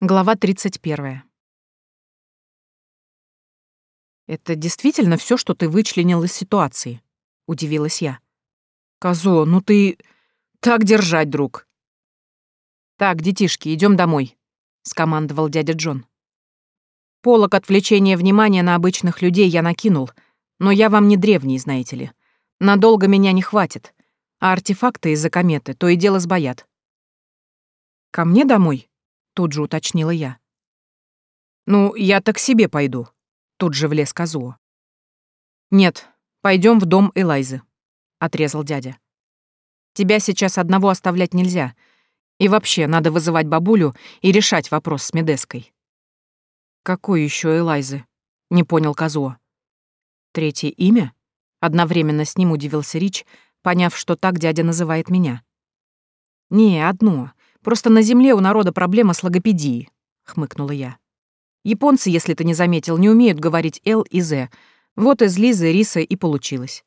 Глава 31. «Это действительно все, что ты вычленил из ситуации?» — удивилась я. «Козо, ну ты... Так держать, друг!» «Так, детишки, идем домой», — скомандовал дядя Джон. «Полок отвлечения внимания на обычных людей я накинул, но я вам не древний, знаете ли. Надолго меня не хватит, а артефакты из-за кометы то и дело сбоят». «Ко мне домой?» Тут же уточнила я. «Ну, я-то к себе пойду», — тут же влез Казуо. «Нет, пойдем в дом Элайзы», — отрезал дядя. «Тебя сейчас одного оставлять нельзя. И вообще надо вызывать бабулю и решать вопрос с Медеской». «Какой еще Элайзы?» — не понял Казуо. «Третье имя?» — одновременно с ним удивился Рич, поняв, что так дядя называет меня. «Не, одно. Просто на земле у народа проблема с логопедией», — хмыкнула я. «Японцы, если ты не заметил, не умеют говорить «л» и «з». Вот из Лизы, Риса и получилось.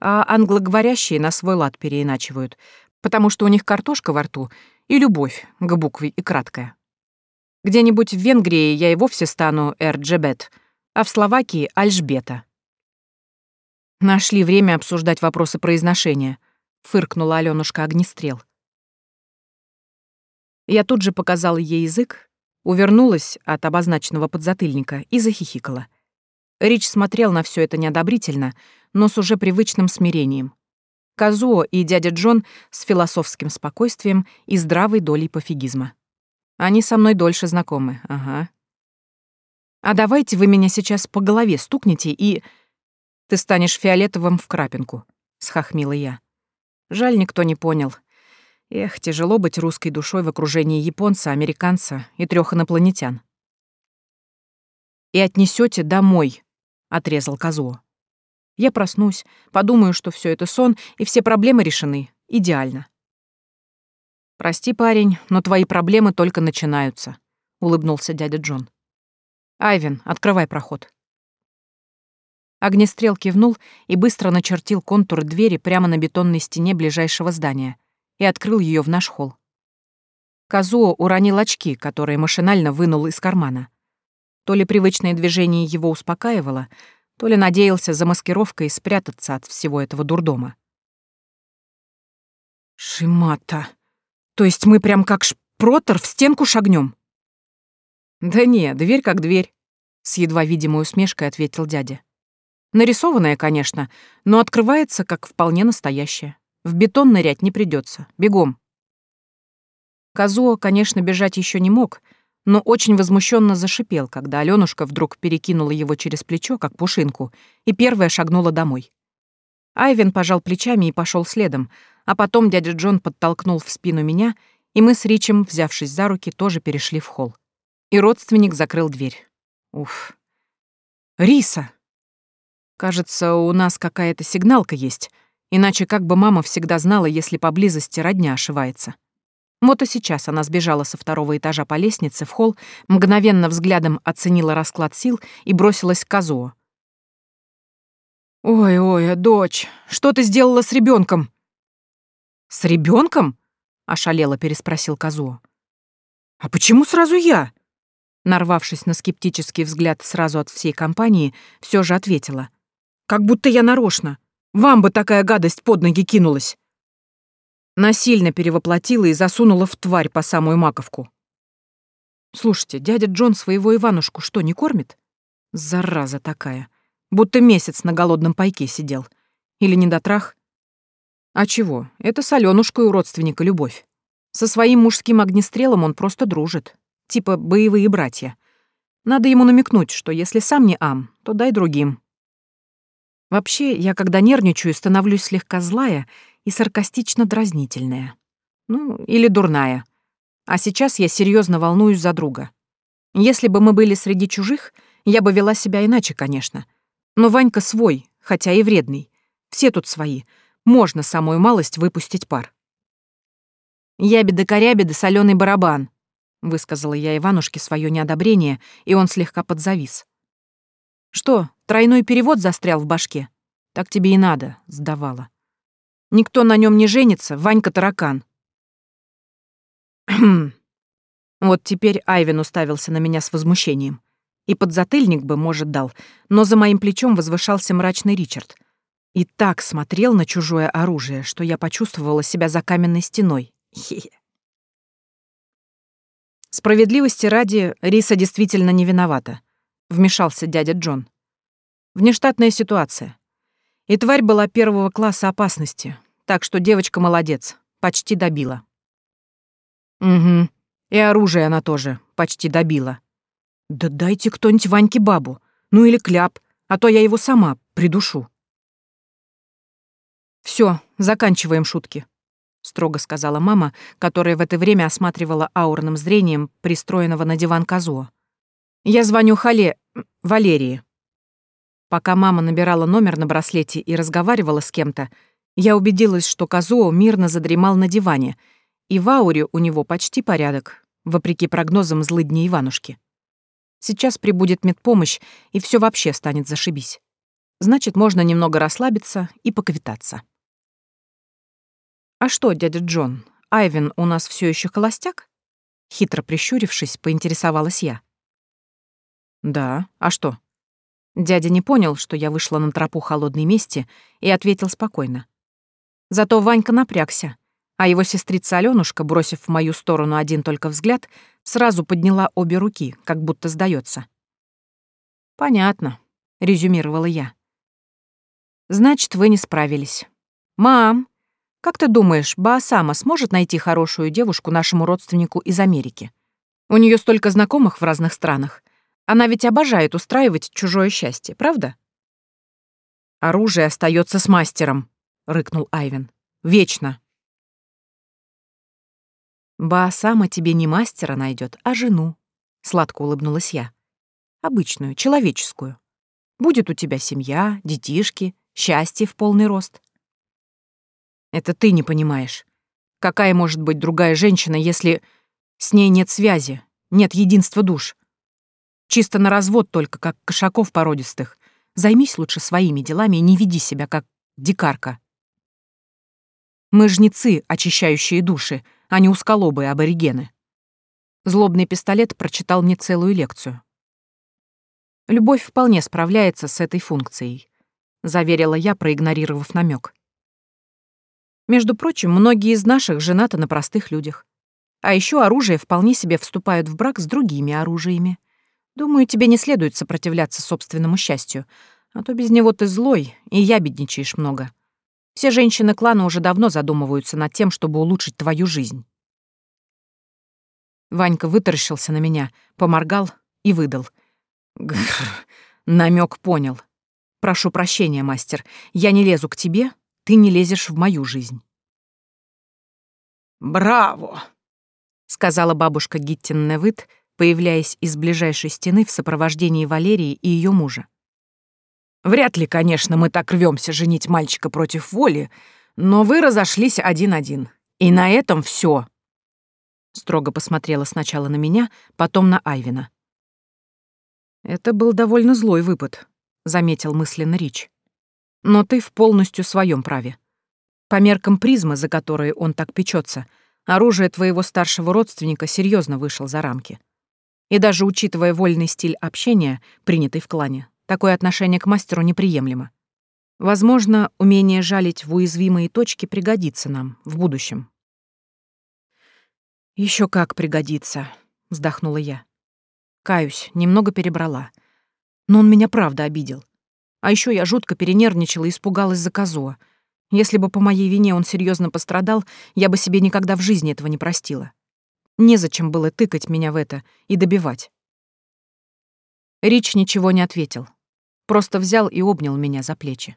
А англоговорящие на свой лад переиначивают, потому что у них картошка во рту и любовь к букве и краткая. Где-нибудь в Венгрии я и вовсе стану Эрджебет, а в Словакии — Альжбета». Нашли время обсуждать вопросы произношения —— фыркнула Алёнушка огнестрел. Я тут же показала ей язык, увернулась от обозначенного подзатыльника и захихикала. Рич смотрел на все это неодобрительно, но с уже привычным смирением. Казуо и дядя Джон с философским спокойствием и здравой долей пофигизма. Они со мной дольше знакомы, ага. А давайте вы меня сейчас по голове стукнете и... Ты станешь фиолетовым в крапинку, — схохмила я. Жаль, никто не понял — Эх, тяжело быть русской душой в окружении японца, американца и трех инопланетян. «И отнесете домой», — отрезал Казуо. «Я проснусь, подумаю, что все это сон, и все проблемы решены. Идеально». «Прости, парень, но твои проблемы только начинаются», — улыбнулся дядя Джон. «Айвен, открывай проход». Огнестрел кивнул и быстро начертил контур двери прямо на бетонной стене ближайшего здания — и открыл ее в наш холл. Казуо уронил очки, которые машинально вынул из кармана. То ли привычное движение его успокаивало, то ли надеялся за маскировкой спрятаться от всего этого дурдома. «Шимата! То есть мы прям как шпротор в стенку шагнем? «Да не, дверь как дверь», — с едва видимой усмешкой ответил дядя. «Нарисованная, конечно, но открывается как вполне настоящая». В бетон нырять не придется. Бегом. Казуо, конечно, бежать еще не мог, но очень возмущенно зашипел, когда Алёнушка вдруг перекинула его через плечо, как пушинку, и первая шагнула домой. Айвен пожал плечами и пошел следом, а потом дядя Джон подтолкнул в спину меня, и мы с Ричем, взявшись за руки, тоже перешли в холл. И родственник закрыл дверь. Уф. «Риса!» «Кажется, у нас какая-то сигналка есть», Иначе как бы мама всегда знала, если поблизости родня ошивается. Вот и сейчас она сбежала со второго этажа по лестнице в холл, мгновенно взглядом оценила расклад сил и бросилась к Казуо. «Ой-ой, а, дочь, что ты сделала с ребенком? «С ребенком? ошалело переспросил Казуо. «А почему сразу я?» Нарвавшись на скептический взгляд сразу от всей компании, все же ответила. «Как будто я нарочно. Вам бы такая гадость под ноги кинулась!» Насильно перевоплотила и засунула в тварь по самую маковку. «Слушайте, дядя Джон своего Иванушку что, не кормит?» «Зараза такая! Будто месяц на голодном пайке сидел. Или не дотрах?» «А чего? Это с Алёнушкой у родственника любовь. Со своим мужским огнестрелом он просто дружит. Типа боевые братья. Надо ему намекнуть, что если сам не ам, то дай другим». Вообще, я когда нервничаю, становлюсь слегка злая и саркастично дразнительная. Ну, или дурная. А сейчас я серьезно волнуюсь за друга. Если бы мы были среди чужих, я бы вела себя иначе, конечно. Но Ванька свой, хотя и вредный. Все тут свои. Можно самую малость выпустить пар. «Ябеда-корябеда, соленый барабан», — высказала я Иванушке свое неодобрение, и он слегка подзавис. «Что, тройной перевод застрял в башке?» «Так тебе и надо», — сдавала. «Никто на нем не женится, Ванька таракан». Вот теперь Айвен уставился на меня с возмущением. И подзатыльник бы, может, дал, но за моим плечом возвышался мрачный Ричард. И так смотрел на чужое оружие, что я почувствовала себя за каменной стеной. Хе -хе. Справедливости ради, Риса действительно не виновата вмешался дядя Джон. Внештатная ситуация. И тварь была первого класса опасности, так что девочка молодец, почти добила. Угу. И оружие она тоже почти добила. Да дайте кто-нибудь Ваньке бабу, ну или кляп, а то я его сама придушу. Все, заканчиваем шутки, строго сказала мама, которая в это время осматривала аурным зрением пристроенного на диван козуа. Я звоню Хале... Валерии. Пока мама набирала номер на браслете и разговаривала с кем-то, я убедилась, что Казуо мирно задремал на диване, и в ауре у него почти порядок, вопреки прогнозам злыдни Иванушки. Сейчас прибудет медпомощь, и все вообще станет зашибись. Значит, можно немного расслабиться и поквитаться. «А что, дядя Джон, Айвен у нас все еще холостяк?» Хитро прищурившись, поинтересовалась я. Да, а что? Дядя не понял, что я вышла на тропу холодной мести, и ответил спокойно. Зато Ванька напрягся, а его сестрица Алёнушка, бросив в мою сторону один только взгляд, сразу подняла обе руки, как будто сдается. «Понятно», — резюмировала я. «Значит, вы не справились. Мам, как ты думаешь, Баасама сможет найти хорошую девушку нашему родственнику из Америки? У нее столько знакомых в разных странах. Она ведь обожает устраивать чужое счастье, правда? Оружие остается с мастером, рыкнул Айвен. Вечно. Ба сама тебе не мастера найдет, а жену, сладко улыбнулась я. Обычную, человеческую. Будет у тебя семья, детишки, счастье в полный рост. Это ты не понимаешь. Какая может быть другая женщина, если с ней нет связи, нет единства душ? Чисто на развод только, как кошаков породистых. Займись лучше своими делами и не веди себя, как дикарка. Мы жнецы, очищающие души, а не усколобые аборигены. Злобный пистолет прочитал мне целую лекцию. Любовь вполне справляется с этой функцией, заверила я, проигнорировав намек. Между прочим, многие из наших женаты на простых людях. А еще оружие вполне себе вступают в брак с другими оружиями. Думаю, тебе не следует сопротивляться собственному счастью, а то без него ты злой, и я бедничаешь много. Все женщины клана уже давно задумываются над тем, чтобы улучшить твою жизнь. Ванька вытаращился на меня, поморгал и выдал. намек понял. Прошу прощения, мастер, я не лезу к тебе, ты не лезешь в мою жизнь. «Браво!» — сказала бабушка Гиттин Невыт, появляясь из ближайшей стены в сопровождении Валерии и ее мужа. «Вряд ли, конечно, мы так рвемся женить мальчика против воли, но вы разошлись один-один. И на этом все. Строго посмотрела сначала на меня, потом на Айвина. «Это был довольно злой выпад», — заметил мысленно Рич. «Но ты в полностью своем праве. По меркам призмы, за которые он так печется, оружие твоего старшего родственника серьезно вышел за рамки. И даже учитывая вольный стиль общения, принятый в клане, такое отношение к мастеру неприемлемо. Возможно, умение жалить в уязвимые точки пригодится нам в будущем. Еще как пригодится», — вздохнула я. Каюсь, немного перебрала. Но он меня правда обидел. А еще я жутко перенервничала и испугалась за козуа. Если бы по моей вине он серьезно пострадал, я бы себе никогда в жизни этого не простила. Незачем было тыкать меня в это и добивать. Рич ничего не ответил. Просто взял и обнял меня за плечи.